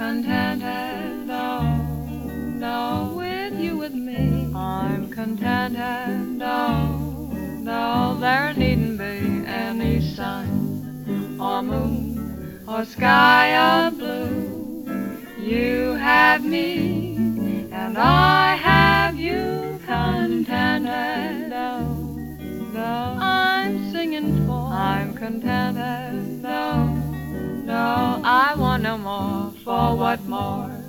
contented though, no, with you with me. I'm contented though, no. there needn't be any sun or moon or sky of blue. You have me and I have you contented though, no. I'm singing for I'm contented. For what more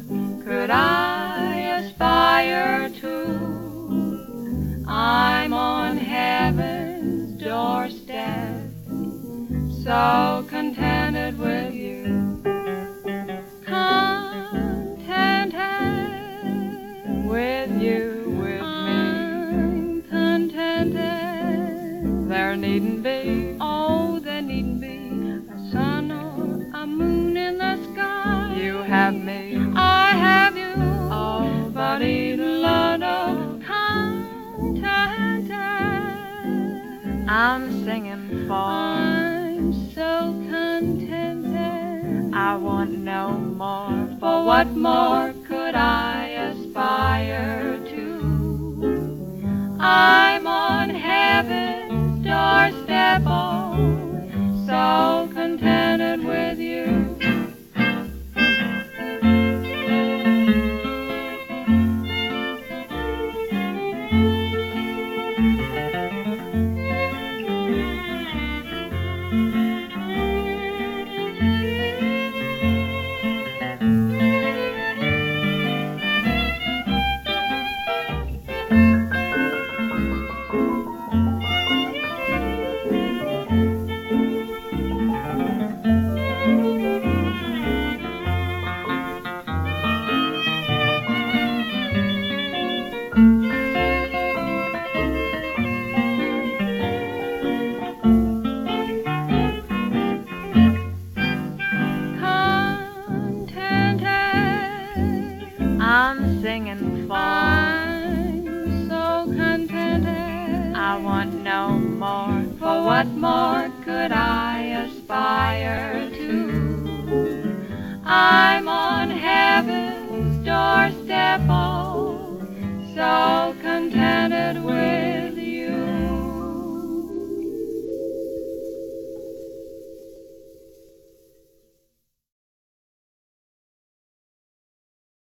could I aspire to? I'm on heaven's doorstep, so contented with you. Contented with you, with me. Contented. There needn't be, oh, there needn't be a sun or a moon I'm singing for. I'm so contented. I want no more. For what more could I aspire to? I'm on heaven's doorstep, oh, so contented with singing and. I'm so contented. I want no more. For what more could I aspire to? I'm on heaven's doorstep, oh, so contented.